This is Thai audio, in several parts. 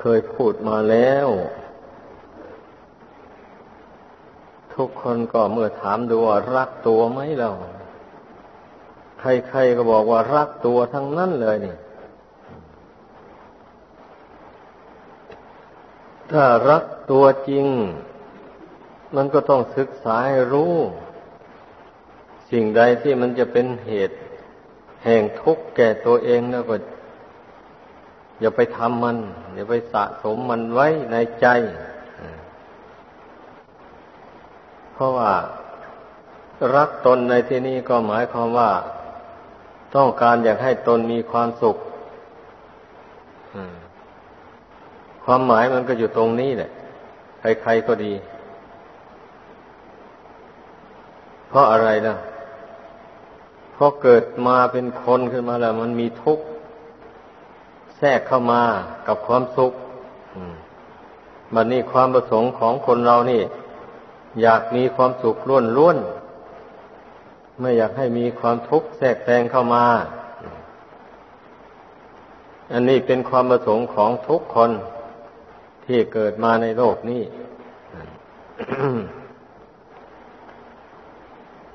เคยพูดมาแล้ว ทุกคนก็เมื่อถามดูว่ารักตัวไหมเราใครๆก็บอกว่ารักตัวทั้งนั้นเลยนี่ ถ้ารักตัวจริง มันก็ต้องศึกษาให้รู้ สิ่งใดที่มันจะเป็นเหตุ แห่งทุกข์แก่ตัวเองแล้วก็ อย่าไปทำมัน อย่าไปสะสมมันไว้ในใจ เพราะว่ารักตนในที่นี้ก็หมายความว่า ต้องการอยากให้ตนมีความสุขความหมายมันก็อยู่ตรงนี้แหละ ใครๆก็ดี เพราะอะไรล่ะเพราะเกิดมาเป็นคนขึ้นมาแล้ว มันมีทุกข์ แทรกเข้ามากับความสุขบัดนี้ความประสงค์ของคนเรานี่ อยากมีความสุขล้วนล้วนไม่อยากให้มีความทุกข์แทรกแซงเข้ามา อันนี้เป็นความประสงค์ของทุกคนที่เกิดมาในโลกนี้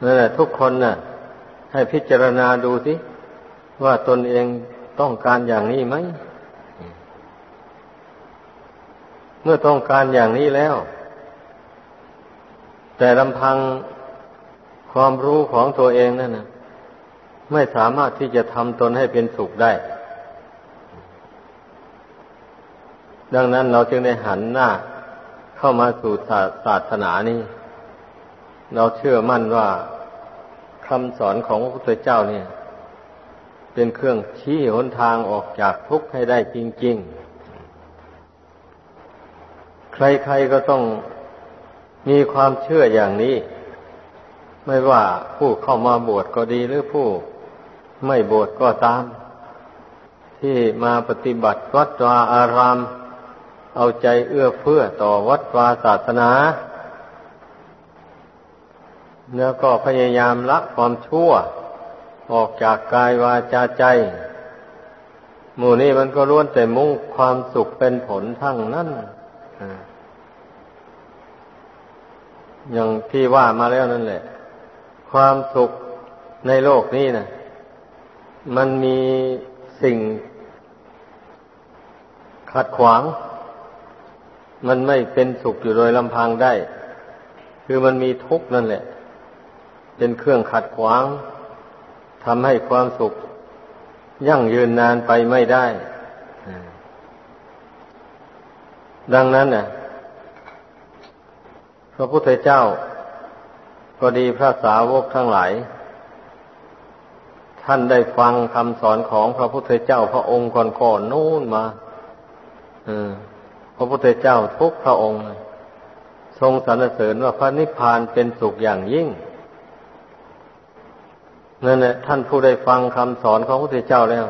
นั่นแหละทุกคนน่ะ ให้พิจารณาดูสิว่าตนเอง ต้องการอย่างนี้ไหม เมื่อต้องการอย่างนี้แล้ว แต่ลำพังความรู้ของตัวเองนั่นนะไม่สามารถที่จะทำตนให้เป็นสุขได้ ดังนั้นเราจึงได้หันหน้าเข้ามาสู่ศาสนานี้ เราเชื่อมั่นว่าคำสอนของพระพุทธเจ้าเนี่ย เป็นเครื่องชี้หนทางออกจากทุกข์ให้ได้จริง ๆ ใครๆก็ต้องมีความเชื่ออย่างนี้ ไม่ว่าผู้เข้ามาบวชก็ดีหรือผู้ไม่บวชก็ตาม ที่มาปฏิบัติวัดวาอาราม เอาใจเอื้อเฟื้อต่อวัดวาศาสนาแล้วก็พยายามละความชั่ว ออกจากกายวาจาใจ หมู่นี้มันก็ล้วนแต่มุ่งความสุขเป็นผลทั้งนั้นอย่างที่ว่ามาแล้วนั่นแหละ ความสุขในโลกนี้นะมันมีสิ่งขัดขวาง มันไม่เป็นสุขอยู่โดยลำพังได้ คือมันมีทุกข์นั่นแหละ เป็นเครื่องขัดขวาง ทำให้ความสุข ยั่งยืนนานไปไม่ได้ ดังนั้นน่ะพระพุทธเจ้า ก็ดีพระสาวกทั้งหลาย ท่านได้ฟังคำสอนของพระพุทธเจ้าพระองค์ก่อนๆนู่นมาพระพุทธเจ้าทุกพระองค์ ทรงสรรเสริญว่าพระนิพพานเป็นสุขอย่างยิ่ง นั่นแหละท่านผู้ได้ฟังคำสอนของพระพุทธเจ้าแล้ว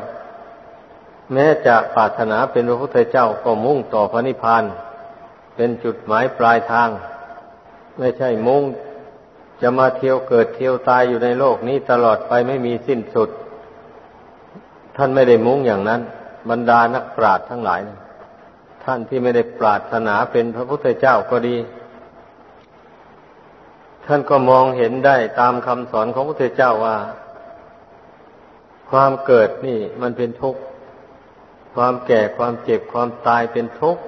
แม้จะปรารถนาเป็นพระพุทธเจ้าก็มุ่งต่อพระนิพพานเป็นจุดหมายปลายทาง ไม่ใช่มุ่งจะมาเที่ยวเกิดเที่ยวตายอยู่ในโลกนี้ตลอดไปไม่มีสิ้นสุด ท่านไม่ได้มุ่งอย่างนั้น บรรดานักปราชญ์ทั้งหลายนะท่านที่ไม่ได้ปรารถนาเป็นพระพุทธเจ้าก็ดี ท่านก็มองเห็นได้ตามคำสอนของพระพุทธเจ้าว่า ความเกิดนี่มันเป็นทุกข์ ความแก่ความเจ็บความตายเป็นทุกข์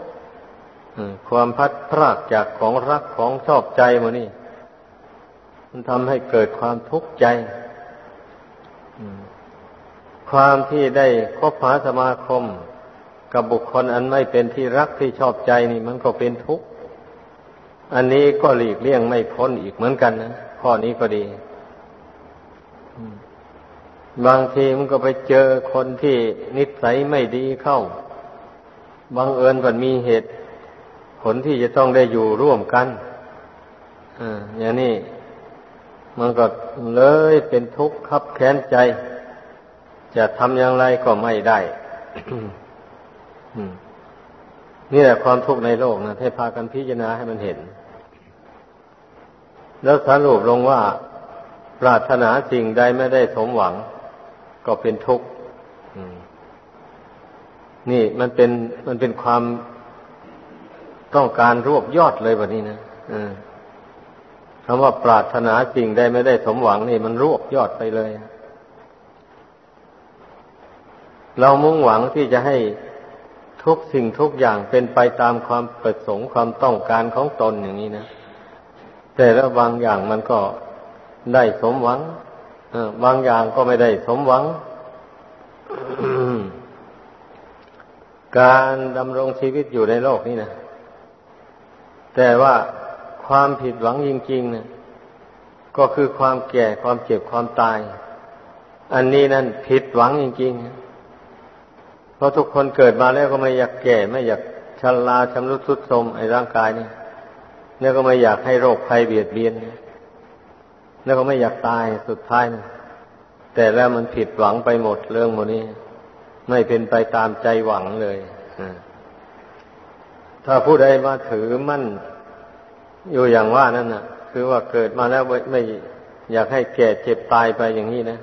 ความพัดพรากจากของรักของชอบใจมานี่ มันทำให้เกิดความทุกข์ใจความที่ได้คบหาสมาคม กับบุคคลอันไม่เป็นที่รักที่ชอบใจนี่ มันก็เป็นทุกข์ อันนี้ก็หลีกเลี่ยงไม่พ้นอีกเหมือนกันนะข้อนี้ก็ดี บางทีมันก็ไปเจอคนที่นิสัยไม่ดีเข้าบางเอิญก็มีเหตุผลที่จะต้องได้อยู่ร่วมกันอ่าอย่างนี้มันก็เลยเป็นทุกข์คับแค้นใจ จะทำอย่างไรก็ไม่ได้นี่แหละความทุกข์ในโลกนะให้พากันพิจารณาให้มันเห็น แล้วสรุปลงว่า ปรารถนาสิ่งใดไม่ได้สมหวัง ก็เป็นทุกข์นี่มันเป็นมันเป็นความต้องการรวบยอดเลยแบบนี้นะคำว่าปรารถนาสิ่งใดไม่ได้สมหวังนี่ มันรวบยอดไปเลย เรามุ่งหวังที่จะให้ทุกสิ่งทุกอย่างเป็นไปตามความประสงค์ความต้องการของตนอย่างนี้นะ แต่ล้วบางอย่างมันก็ได้สมหวัง บางอย่างก็ไม่ได้สมหวัง การดำรงชีวิตอยู่ในโลกนี้นะแต่ว่าความผิดหวังจริงๆนะก็คือความแก่ความเจ็บความตาย อันนี้นั่นผิดหวังจริงๆ เพราะทุกคนเกิดมาแล้วก็ไม่อยากแก่ไม่อยากชราชำรุดทรุดโทรมไอ้ร่างกายนี่เนี่ยก็ไม่อยากให้โรคภัยเบียดเบียน แล้วก็ไม่อยากตายสุดท้ายนะแต่แล้วมันผิดหวังไปหมดเรื่องโมนี้ ไม่เป็นไปตามใจหวังเลยถ้าผู้ใดมาถือมั่น อยู่อย่างว่านั่นน่ะ คือว่าเกิดมาแล้วไม่อยากให้แก่เจ็บตายไปอย่างนี้นะ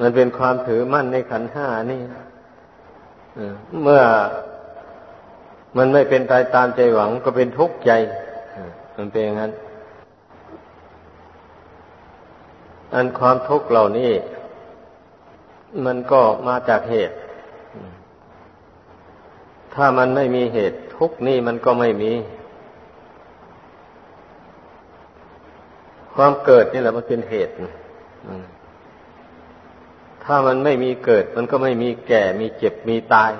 มันเป็นความถือมั่นในขันห้านี่เมื่อมันไม่เป็นไปตามใจหวังก็เป็นทุกข์ใจมันเป็นอย่างนั้น อันความทุกข์เหล่านี้ มันก็มาจากเหตุ ถ้ามันไม่มีเหตุ ทุกนี่มันก็ไม่มี ความเกิดนี่แหละมันเป็นเหตุถ้ามันไม่มีเกิด มันก็ไม่มีแก่ มีเจ็บ มีตาย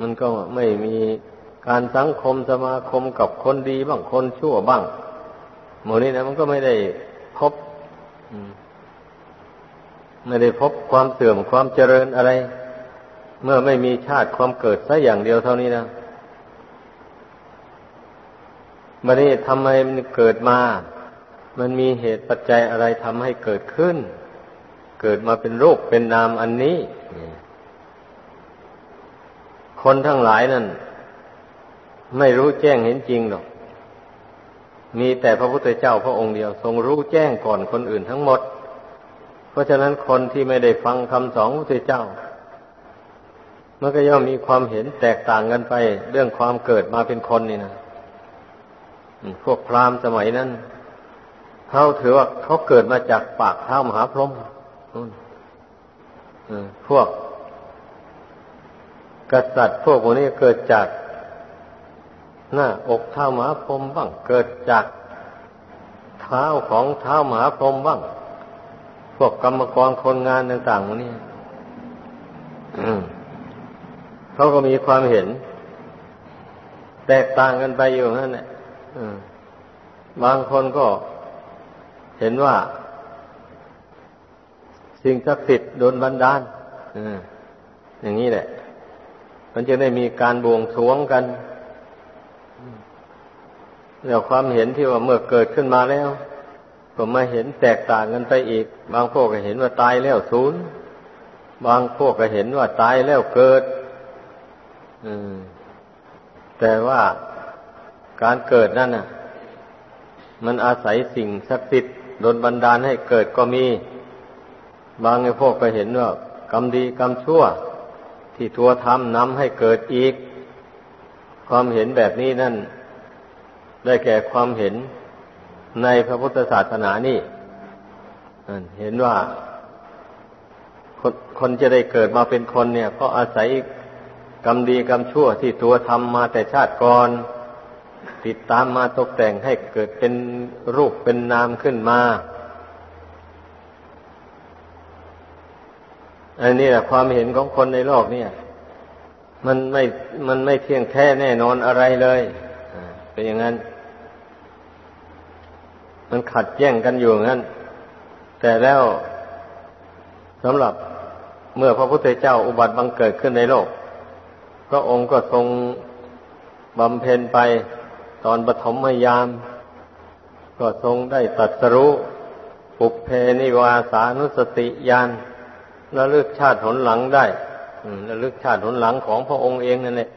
มันก็ไม่มีการสังคมสมาคมกับคนดีบ้าง คนชั่วบ้าง หมดนี้นะมันก็ไม่ได้พบไม่ได้พบความเสื่อมความเจริญอะไร เมื่อไม่มีชาติความเกิดสัอย่างเดียวเท่านี้นะมันนี่ทำไมมันเกิดมา มันมีเหตุปัจจัยอะไรทำให้เกิดขึ้น เกิดมาเป็นรูปเป็นนามอันนี้ คนทั้งหลายนั่น ไม่รู้แจ้งเห็นจริงหรอก มีแต่พระพุทธเจ้าพระองค์เดียว ทรงรู้แจ้งก่อนคนอื่นทั้งหมด เพราะฉะนั้นคนที่ไม่ได้ฟังคำสอนพระพุทธเจ้ามันก็ย่อมมีความเห็นแตกต่างกันไป เรื่องความเกิดมาเป็นคนนี่นะพวกพราหมณ์สมัยนั้นเขาถือว่าเขาเกิดมาจากปากเท้ามหาพรหมพวกกษัตริย์พวกพวกนี้เกิดจาก หน้าอกเท้ามหาพรหมบ้าง เกิดจากเท้าของเท้ามหาพรหมบ้าง พวกกรรมกรคนงานต่างๆพวกนี้เขาก็มีความเห็น แตกต่างกันไปอยู่นั่นแหละบางคนก็เห็นว่า สิ่งศักดิ์สิทธิ์โดนบันดาลอย่างนี้แหละ มันจะได้มีการบวงสรวงกัน แล้วความเห็นที่ว่าเมื่อเกิดขึ้นมาแล้ว ก็มาเห็นแตกต่างกันไปอีก บางพวกก็เห็นว่าตายแล้วศูนย์บางพวกก็เห็นว่าตายแล้วเกิดแต่ว่าการเกิดนั่นน่ะ มันอาศัยสิ่งศักดิ์สิทธิ์ดลบันดาลให้เกิดก็มี บางไอ้พวกก็เห็นว่ากรรมดีกรรมชั่ว ที่ทัวทำนำให้เกิดอีก ความเห็นแบบนี้นั่น ได้แก่ความเห็นในพระพุทธศาสนานี่เห็นว่าคนคนจะได้เกิดมาเป็นคนเนี่ย ก็อาศัยกรรมดีกรรมชั่วที่ตัวทำมาแต่ชาติก่อนติดตามมาตกแต่งให้เกิดเป็นรูปเป็นนามขึ้นมาอันนี้แหละความเห็นของคนในโลกเนี่ย มันไม่มันไม่เที่ยงแท้แน่นอนอะไรเลย เป็นอย่างนั้น มันขัดแย้งกันอยู่งั้น แต่แล้วสำหรับเมื่อพระพุทธเจ้าอุบัติบังเกิดขึ้นในโลก พระองค์ก็ทรงบำเพ็ญไปตอนปฐมยาม ก็ทรงได้ตัดสรู้ปุเพนิวาสานุสติญาณระลึกชาติหนหลังได้ระลึกชาติหนหลังของพระองค์เองนั่นแหละ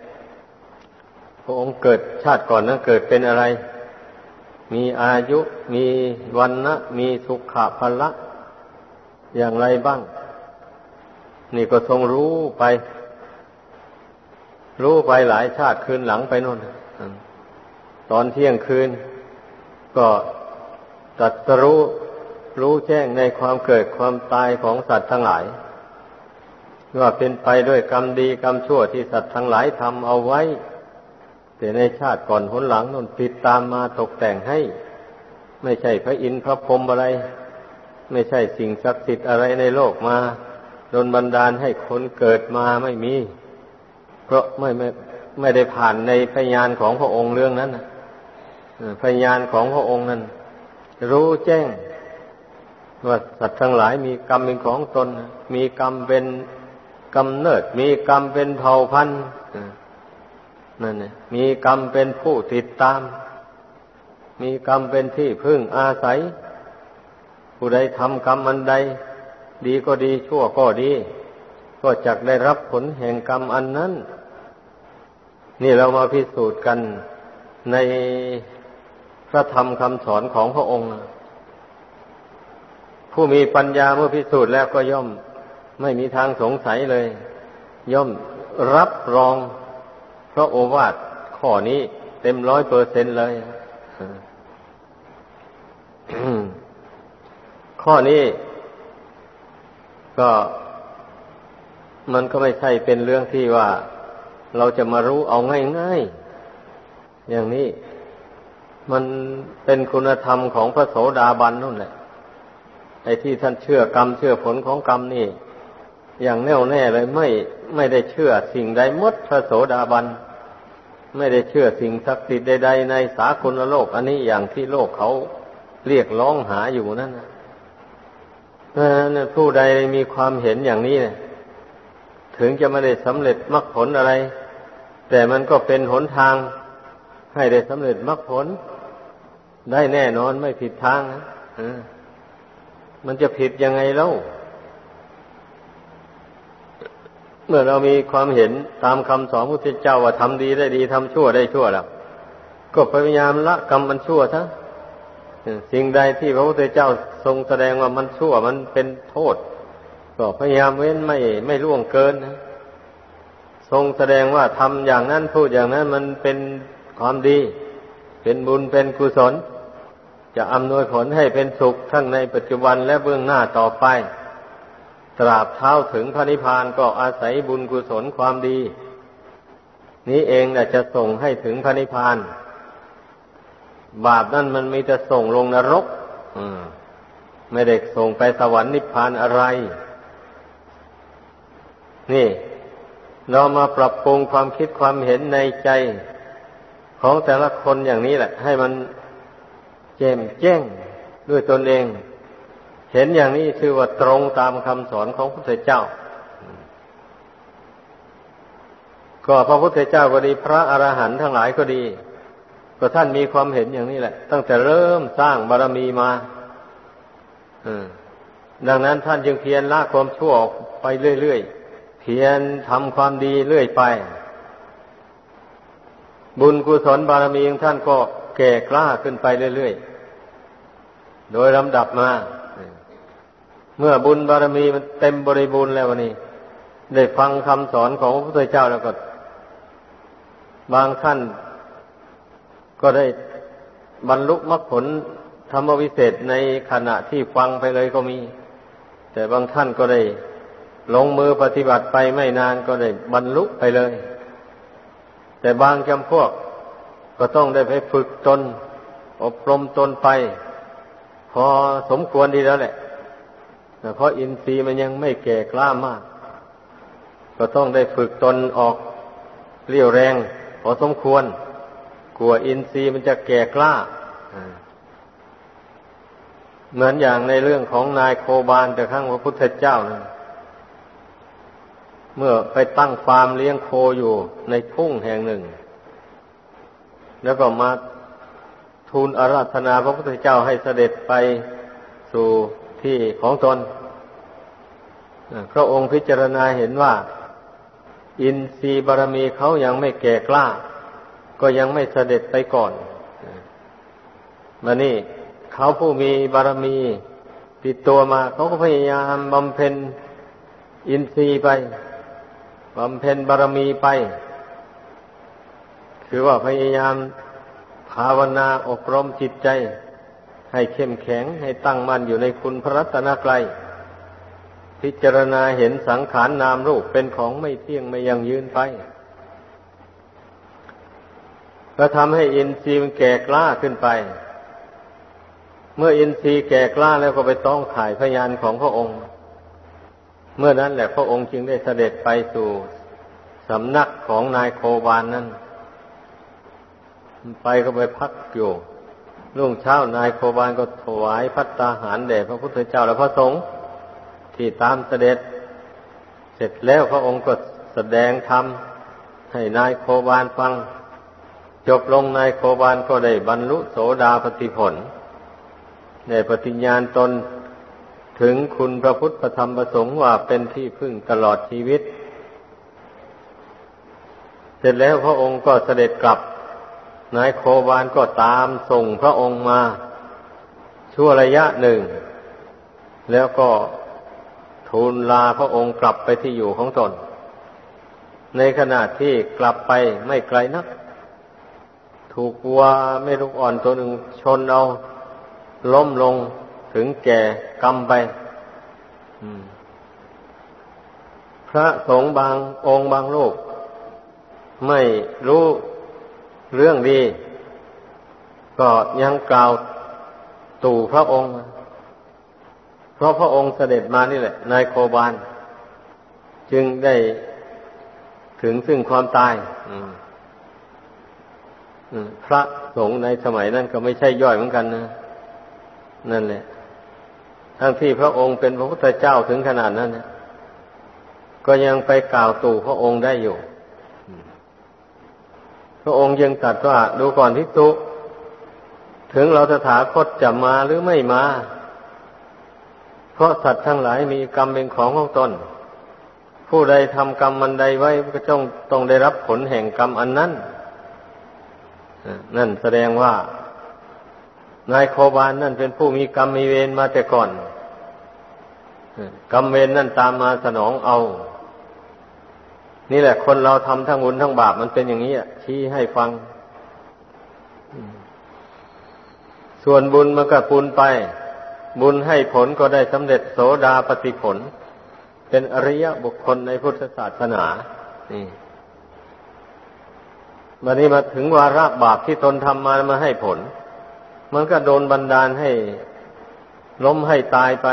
พระองค์เกิดชาติก่อนนั้นเกิดเป็นอะไร มีอายุ มีวันนะมีสุขะพละ อย่างไรบ้าง นี่ก็ทรงรู้ไป รู้ไปหลายชาติคืนหลังไปนู่นตอนเที่ยงคืน ก็ตัดรู้รู้แจ้งในความเกิดความตายของสัตว์ทั้งหลายว่าเป็นไปด้วยกรรมดีกรรมชั่วที่สัตว์ทั้งหลายทำเอาไว้ แต่ในชาติก่อนหนหลังนั่นติดตามมาตกแต่งให้ ไม่ใช่พระอินทร์พระพรหมอะไร ไม่ใช่สิ่งศักดิ์สิทธิ์อะไรในโลกมาดนบันดาลให้คนเกิดมาไม่มี เพราะไม่ไม่ไม่ได้ผ่านในพยานของพระองค์เรื่องนั้นพยานของพระองค์นั้น รู้แจ้งว่าสัตว์ทั้งหลายมีกรรมเป็นของตน มีกรรมเป็นกำเนิด มีกรรมเป็นเผ่าพันธุ์ นั่นเนี่ยมีกรรมเป็นผู้ติดตาม มีกรรมเป็นที่พึ่งอาศัย ผู้ใดทำกรรมอันใด ดีก็ดีชั่วก็ดี ก็จักได้รับผลแห่งกรรมอันนั้น นี่เรามาพิสูจน์กันในพระธรรมคำสอนของพระองค์ ผู้มีปัญญาเมื่อพิสูจน์แล้วก็ย่อมไม่มีทางสงสัยเลย ย่อมรับรอง พราะโอวาทข้อนี้เต็มร้อยเปอร์เซ็นเลย ข้อนี้ก็มันก็ไม่ใช่เป็นเรื่องที่ว่าเราจะมารู้เอาง่ายๆ อย่างนี้ มันเป็นคุณธรรมของพระโสดาบันนู่นแหละไอ้ที่ท่านเชื่อกรรมเชื่อผลของกรรมนี่ อย่างแน่วแน่เลยไม่ไม่ได้เชื่อสิ่งใดมดพระโสดาบัน ไม่ได้เชื่อสิ่งศักดิ์สิทธิ์ใดๆในสากลโลก อันนี้อย่างที่โลกเขาเรียกร้องหาอยู่นั่นนะผู้ใดมีความเห็นอย่างนี้เนี่ยถึงจะไม่ได้สำเร็จมรรคผลอะไร แต่มันก็เป็นหนทาง ให้ได้สำเร็จมรรคผล ได้แน่นอนไม่ผิดทางนะมันจะผิดยังไงเล่า เมื่อเรามีความเห็นตามคำสอนพระพุทธเจ้าว่าทำดีได้ดีทำชั่วได้ชั่วแล้ว ก็พยายามละกรรมมันชั่วซะสิ่งใดที่พระพุทธเจ้าทรงแสดงว่ามันชั่วมันเป็นโทษ ก็พยายามเว้นไม่ไม่ล่วงเกินนะทรงแสดงว่าทำอย่างนั้นพูดอย่างนั้นมันเป็นความดี เป็นบุญเป็นกุศล จะอำนวยผลให้เป็นสุขทั้งในปัจจุบันและเบื้องหน้าต่อไป ตราบเท้าถึงพระนิพพานก็อาศัยบุญกุศลความดี นี้เองนะจะส่งให้ถึงพระนิพพาน บาปนั่นมันมีแต่ส่งลงนรกไม่ได้ส่งไปสวรรค์นิพพานอะไร นี่ เรามาปรับปรุงความคิดความเห็นในใจ ของแต่ละคนอย่างนี้แหละ ให้มันแจ่มแจ้งด้วยตนเอง เห็นอย่างนี้ชื่อว่าตรงตามคำสอนของพระพุทธเจ้า ก็พระพุทธเจ้าก็ดีพระอรหันต์ทั้งหลายก็ดี ก็ท่านมีความเห็นอย่างนี้แหละ ตั้งแต่เริ่มสร้างบารมีมาดังนั้นท่านจึงเพียรละความชั่วออกไปเรื่อยๆ เพียรทำความดีเรื่อยไป บุญกุศลบารมีของท่านก็แก่กล้าขึ้นไปเรื่อยๆ โดยลำดับมา เมื่อบุญบารมีมันเต็มบริบูรณ์แล้ววันนี้ ได้ฟังคำสอนของพระพุทธเจ้าแล้วก็ บางท่านก็ได้บรรลุมรรคผลธรรมวิเศษในขณะที่ฟังไปเลยก็มี แต่บางท่านก็ได้ลงมือปฏิบัติไปไม่นานก็ได้บรรลุไปเลย แต่บางจำพวกก็ต้องได้ไปฝึกตนอบรมตนไป พอสมควรดีแล้วแหละ เพราะอินทรีย์มันยังไม่แก่กล้ามาก ก็ต้องได้ฝึกตนออกเรี่ยวแรงพอสมควร กลัวอินทรีย์มันจะแก่กล้า เหมือนอย่างในเรื่องของนายโคบาลแต่ข้างพระพุทธเจ้านะเมื่อไปตั้งฟาร์มเลี้ยงโคอยู่ในทุ่งแห่งหนึ่ง แล้วก็มาทูลอาราธนาพระพุทธเจ้าให้เสด็จไปสู่ ที่ของตนพระองค์พิจารณาเห็นว่า อินทรีย์บารมีเขายังไม่แก่กล้า ก็ยังไม่เสด็จไปก่อนมานี่เขาผู้มีบารมีติดตัวมา เขาก็พยายามบำเพ็ญอินทรีย์ไปบำเพ็ญบารมีไป คือว่าพยายามภาวนาอบรมจิตใจ ให้เข้มแข็งให้ตั้งมั่นอยู่ในคุณพระรัตนกรัยพิจารณาเห็นสังขารนนามรูปเป็นของไม่เที่ยงไม่ยังยืนไปก็ทำให้อินทรีย์มันแก่กล้าขึ้นไป เมื่ออินทรีย์แก่กล้าแล้วก็ไปต้องขายพยานของพระองค์ เมื่อนั้นแหละพระองค์จึงได้เสด็จไปสู่สำนักของนายโคบานนั้นไปก็ไปพักอยู่ รุ่งเช้านายโคบานก็ถวายพัตตาหารแด่พระพุทธเจ้าและพระสงฆ์ที่ตามเสด็จ เสร็จแล้วพระองค์ก็แสดงธรรมให้นายโคบานฟัง จบลงนายโคบานก็ได้บรรลุโสดาปติผลได้ปฏิญญาณตนถึงคุณพระพุทธธรรมประสงค์ว่าเป็นที่พึ่งตลอดชีวิต เสร็จแล้วพระองค์ก็เสด็จกลับ นายโคบานก็ตามส่งพระองค์มาชั่วระยะหนึ่ง แล้วก็ทูลลาพระองค์กลับไปที่อยู่ของตน ในขณะที่กลับไปไม่ไกลนัก ถูกวัวไม่ลูกอ่อนตัวหนึ่งชนเอาล้มลงถึงแก่กรรมไปพระสงฆ์บางองค์บางโลก ไม่รู้ เรื่องดี ก็ยังกล่าวตู่พระองค์ เพราะพระองค์เสด็จมานี่แหละนายโคบานจึงได้ถึงซึ่งความตายพระสงฆ์ในสมัยนั้นก็ไม่ใช่ย่อยเหมือนกันนะนั่นแหละ ทั้งที่พระองค์เป็นพระพุทธเจ้าถึงขนาดนั้นนะก็ยังไปกล่าวตู่พระองค์ได้อยู่ พระองค์ยังตรัสว่าดูก่อนทิตุถึงเราตถาคตจะมาหรือไม่มา เพราะสัตว์ทั้งหลายมีกรรมเป็นของของตน ผู้ใดทำกรรมมันใดไว้ก็ต้องต้องได้รับผลแห่งกรรมอันนั้น นั่นแสดงว่า นายโคบานนั่นเป็นผู้มีกรรมมีเวรมาแต่ก่อน กรรมเวรนั่นตามมาสนองเอา นี่แหละ คนเราทำทั้งบุญทั้งบาปมันเป็นอย่างนี้ชี้ให้ฟัง ส่วนบุญมันก็ปุนไป บุญให้ผลก็ได้สำเร็จโสดาปฏิผล เป็นอริยบุคคลในพุทธศาสนา นี่วันนี้มาถึงวาระบาปที่ตนทำมามาให้ผล มันก็โดนบันดาลให้ล้มให้ตายไป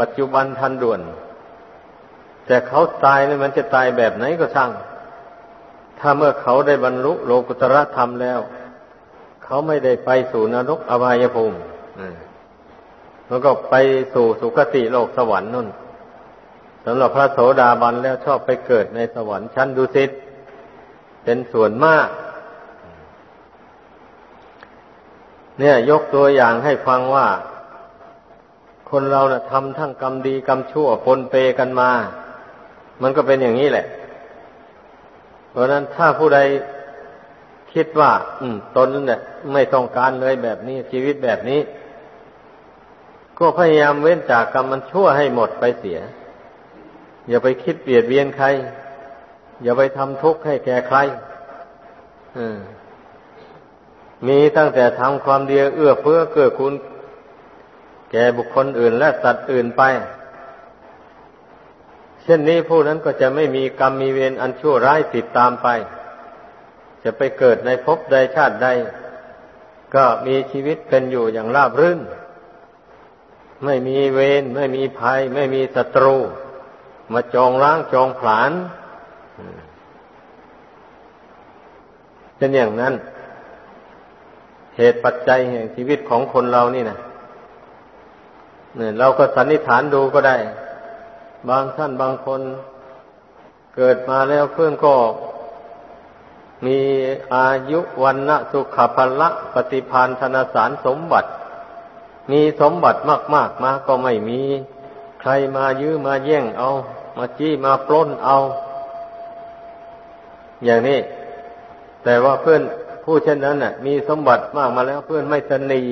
ปัจจุบันทันด่วน แต่เขาตายเนี่ยมันจะตายแบบไหนก็ช่าง ถ้าเมื่อเขาได้บรรลุโลกุตระธรรมแล้ว เขาไม่ได้ไปสู่นรกอบายภูมิแล้วก็ไปสู่สุคติโลกสวรรค์นั่นสำหรับพระโสดาบันแล้วชอบไปเกิดในสวรรค์ชั้นดุสิตเป็นส่วนมาก เนี่ยยกตัวอย่างให้ฟังว่า คนเรานะ่ะทำทั้งกรรมดีกรรมชั่วปนเปกันมา มันก็เป็นอย่างนี้แหละ เพราะนั้นถ้าผู้ใดคิดว่า อืม ตนเนี่ยไม่ต้องการเลยแบบนี้ ชีวิตแบบนี้ ก็พยายามเว้นจากกรรมมันชั่วให้หมดไปเสีย อย่าไปคิดเบียดเบียนใคร อย่าไปทำทุกข์ให้แก่ใครมีตั้งแต่ทำความดีเอื้อเฟื้อเกื้อกูลแก่บุคคลอื่นและสัตว์อื่นไป เช่นนี้ผู้นั้นก็จะไม่มีกรรมมีเวรอันชั่วร้ายติดตามไป จะไปเกิดในภพใดชาติใด ก็มีชีวิตเป็นอยู่อย่างราบรื่น ไม่มีเวรไม่มีภัย ไม่มีศัตรู มาจองล้างจองผลาญเป็นอย่างนั้น เหตุปัจจัยแห่งชีวิตของคนเรานี่นะเนี่ยเราก็สันนิษฐานดูก็ได้ บางท่านบางคนเกิดมาแล้วเพื่อนก็มีอายุวันนะสุขภละปฏิพานธนสารสมบัติ มีสมบัติมาก ๆ มาก็ไม่มี ใครมายื้อมาแย่งเอา มาจี้มาปล้นเอา อย่างนี้ แต่ว่าเพื่อนผู้เช่นนั้นน่ะ มีสมบัติมากมาแล้วเพื่อนไม่สนี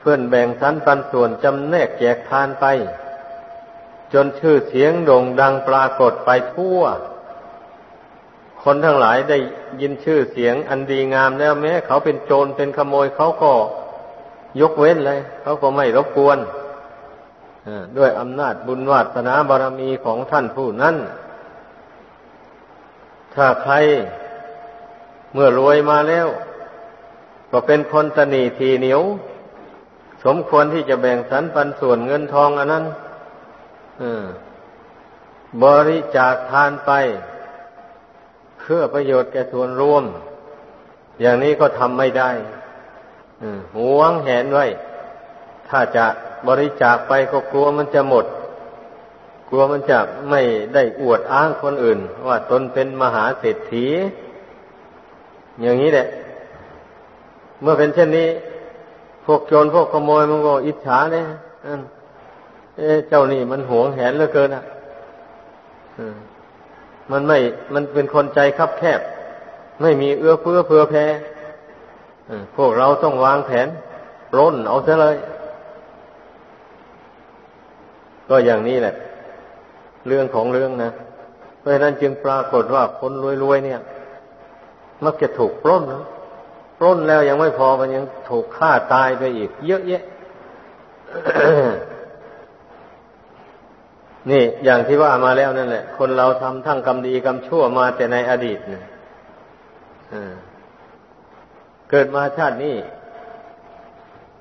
เพื่อนแบ่งสรรปันส่วนจำแนกแจกทานไป จนชื่อเสียงโด่งดังปรากฏไปทั่ว คนทั้งหลายได้ยินชื่อเสียงอันดีงามแล้วแม้ เขาเป็นโจรเป็นขโมยเขาก็ยกเว้นเลย เขาก็ไม่รบกวนด้วยอำนาจบุญวาสนาบารมีของท่านผู้นั้น ถ้าใครเมื่อรวยมาแล้ว ก็เป็นคนตนีทีเหนียว สมควรที่จะแบ่งสรรปันส่วนเงินทองอันนั้น บริจาคทานไป เพื่อประโยชน์แก่ส่วนรวม อย่างนี้ก็ทำไม่ได้หวงแหนไว้ ถ้าจะบริจาคไปก็กลัวมันจะหมด กลัวมันจะไม่ได้อวดอ้างคนอื่น ว่าตนเป็นมหาเศรษฐี อย่างนี้แหละ เมื่อเป็นเช่นนี้ พวกโจรพวกขโมยมันก็อิจฉาเนี่ย เอ๊เจ้านี่มันหวงแหนเหลือเกินอะมันไม่ มันเป็นคนใจคับแคบ ไม่มีเอื้อเฟื้อเผื่อแผ่พวกเราต้องวางแผนร่นเอาซะเลย ก็อย่างนี้แหละ เรื่องของเรื่องนะ เพราะฉะนั้นจึงปรากฏว่าคนรวยๆเนี่ย มักจะถูกปล้นนะปล้นแล้วยังไม่พอมันยังถูกฆ่าตายไปอีก เยอะแยะ นี่อย่างที่ว่ามาแล้วนั่นแหละ คนเราทำทั้งกรรมดีกรรมชั่วมาแต่ในอดีตเนี่ยเกิดมาชาตินี้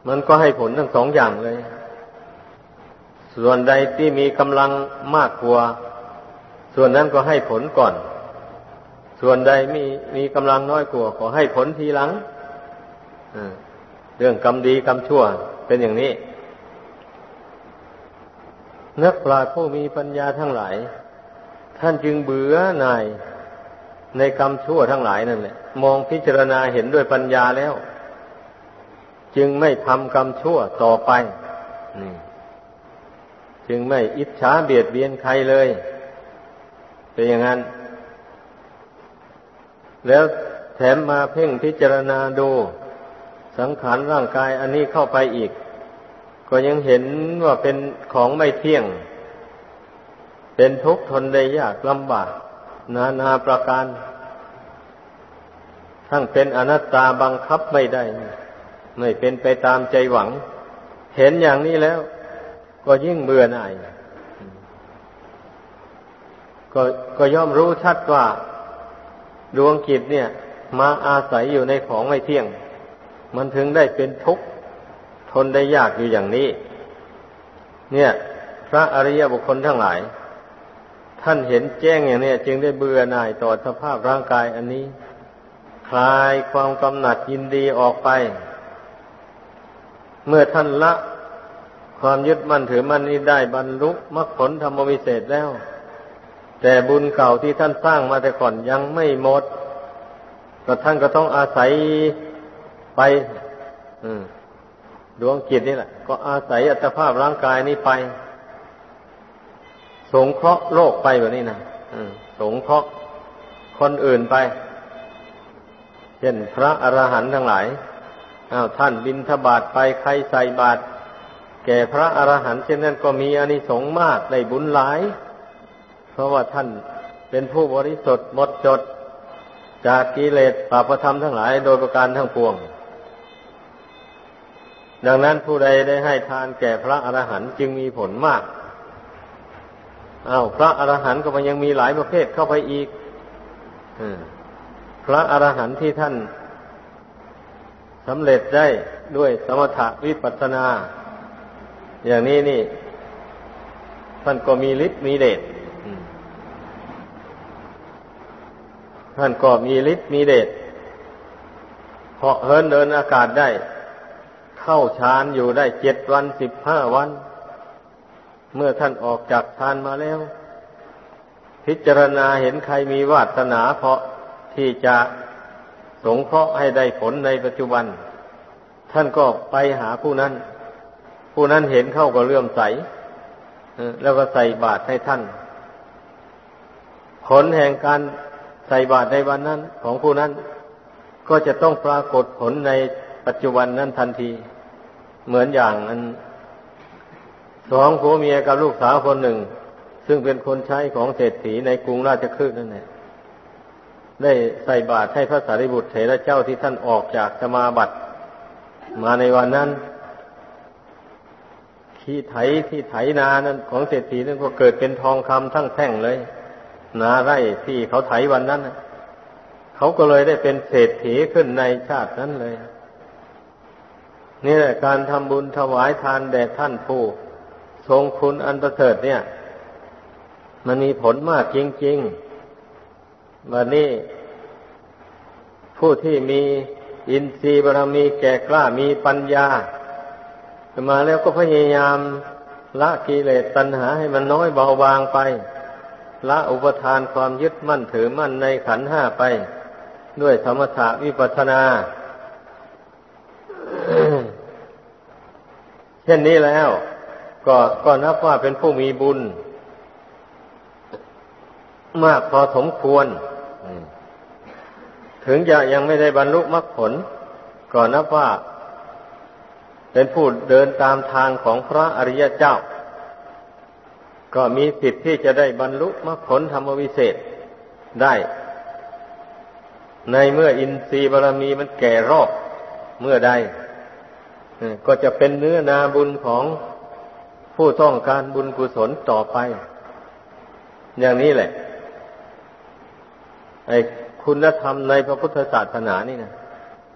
มันก็ให้ผลทั้งสองอย่างเลย ส่วนใดที่มีกำลังมากกว่า ส่วนนั้นก็ให้ผลก่อน ส่วนใดมีมีกำลังน้อยกว่าก็ให้ผลทีหลังเรื่องกรรมดีกรรมชั่วเป็นอย่างนี้ นักปราชญ์ผู้มีปัญญาทั้งหลาย ท่านจึงเบื่อหน่ายในกรรมชั่วทั้งหลายนั่นแหละมองพิจารณาเห็นด้วยปัญญาแล้ว จึงไม่ทำกรรมชั่วต่อไปจึงไม่อิจฉาเบียดเบียนใครเลยเป็นอย่างนั้น แล้วแถมมาเพ่งพิจารณาดู สังขารร่างกายอันนี้เข้าไปอีก ก็ยังเห็นว่าเป็นของไม่เที่ยง เป็นทุกข์ทนได้ยากลำบาก นานาประการ ทั้งเป็นอนัตตาบังคับไม่ได้ ไม่เป็นไปตามใจหวัง เห็นอย่างนี้แล้ว ก็ยิ่งเบื่อหน่ายก็ก็ย่อมรู้ชัดว่า ดวงกิจเนี่ย มาอาศัยอยู่ในของไม่เที่ยง มันถึงได้เป็นทุกข์ นได้ยากอยู่อย่างนี้ เนี่ย พระอริยบุคคลทั้งหลาย ท่านเห็นแจ้งอย่างนี้จึงได้เบื่อหน่ายต่อสภาพร่างกายอันนี้ คลายความกำหนัดยินดีออกไป เมื่อท่านละความยึดมั่นถือมั่นนี้ได้บรรลุมรรคผลธรรมวิเศษแล้ว แต่บุญเก่าที่ท่านสร้างมาแต่ก่อนยังไม่หมดก็ท่านก็ต้องอาศัยไป อืม ดวงจิตนี่แหละ ก็อาศัยอัตภาพร่างกายนี้ไป สงเคราะห์โลกไปแบบนี้นะสงเคราะห์คนอื่นไป เช่นพระอรหันต์ทั้งหลายอ้าวท่านบินทบาทไปใครใส่บาตรแก่พระอรหันต์เช่นนั้นก็มีอานิสงส์มากได้บุญหลาย เพราะว่าท่านเป็นผู้บริสุทธิ์หมดจด จากกิเลสปาปธรรมทั้งหลายโดยประการทั้งปวง ดังนั้นผู้ใดได้ให้ทานแก่พระอรหันต์จึงมีผลมากอา้าวพระอรหันต์ก็มันยังมีหลายประเภทเข้าไปอีกอพระอรหันต์ที่ท่านสำเร็จได้ด้วยสมถะวิปัสสนา อย่างนี้นี่ ท่านก็มีฤทธิ์มีเดชท่านก็มีฤทธิ์มีเดชเพาะเฮินเดินอากาศได้ เข้าฌานอยู่ได้เจ็ดวันสิบห้าวัน เมื่อท่านออกจากฌานมาแล้ว พิจารณาเห็นใครมีวาสนาเพราะที่จะสงเคราะห์ให้ได้ผลในปัจจุบัน ท่านก็ไปหาผู้นั้น ผู้นั้นเห็นเข้าก็เลื่อมใสแล้วก็ใส่บาตรให้ท่าน ผลแห่งการใส่บาตรในวันนั้นของผู้นั้น ก็จะต้องปรากฏผลในปัจจุบันนั้นทันที เหมือนอย่างอันสองผัวเมียกับลูกสาวคนหนึ่ง ซึ่งเป็นคนใช้ของเศรษฐีในกรุงราชคฤห์นั่นแหละได้ใส่บาตรให้พระสารีบุตรเถระเจ้าที่ท่านออกจากสมาบัติ มาในวันนั้น ที่ไถที่ไถนานั้นของเศรษฐีนั้นก็เกิดเป็นทองคำทั้งแท่งเลย นาไร่ที่เขาไถวันนั้นเขาก็เลยได้เป็นเศรษฐีขึ้นในชาตินั้นเลย นี่แหละการทำบุญถวายทานแด่ท่านผู้ทรงคุณอันประเสริฐเนี่ย มันมีผลมากจริงๆวันนี้ ผู้ที่มีอินทรีย์บารมีแก่กล้ามีปัญญามาแล้วก็พยายามละกิเลสตัณหาให้มันน้อยเบาบางไป ละอุปทานความยึดมั่นถือมั่นในขันห้าไป ด้วยธรรมถะวิปัสนา เช่นนี้แล้ว ก็ก็นับว่าเป็นผู้มีบุญ มากพอสมควร ถึงจะยังไม่ได้บรรลุมรรคผล ก็นับว่าเป็นผู้เดินตามทางของพระอริยเจ้า ก็มีสิทธิ์ที่จะได้บรรลุมรรคผลธรรมวิเศษได้ ในเมื่ออินทรีย์บารมีมันแก่รอบเมื่อใด ก็จะเป็นเนื้อนาบุญของผู้ต้องการบุญกุศลต่อไป อย่างนี้แหละ ไอ้คุณธรรมในพระพุทธศาสนานี่นะ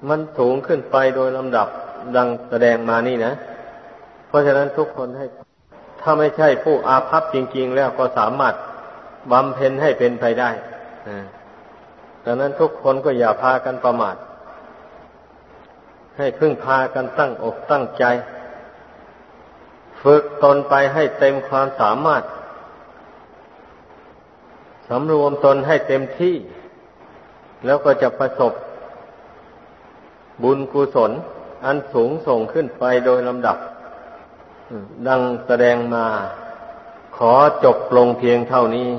มันสูงขึ้นไปโดยลำดับดังแสดงมานี่นะ เพราะฉะนั้นทุกคนให้ ถ้าไม่ใช่ผู้อาภัพจริง ๆ แล้วก็สามารถบำเพ็ญให้เป็นไปได้ดังนั้นทุกคนก็อย่าพากันประมาท ให้พึ่งพากันตั้งอกตั้งใจ ฝึกตนไปให้เต็มความสามารถสำรวมตนให้เต็มที่ แล้วก็จะประสบ บุญกุศล อันสูงส่งขึ้นไปโดยลำดับ ดังแสดงมา ขอจบลงเพียงเท่านี้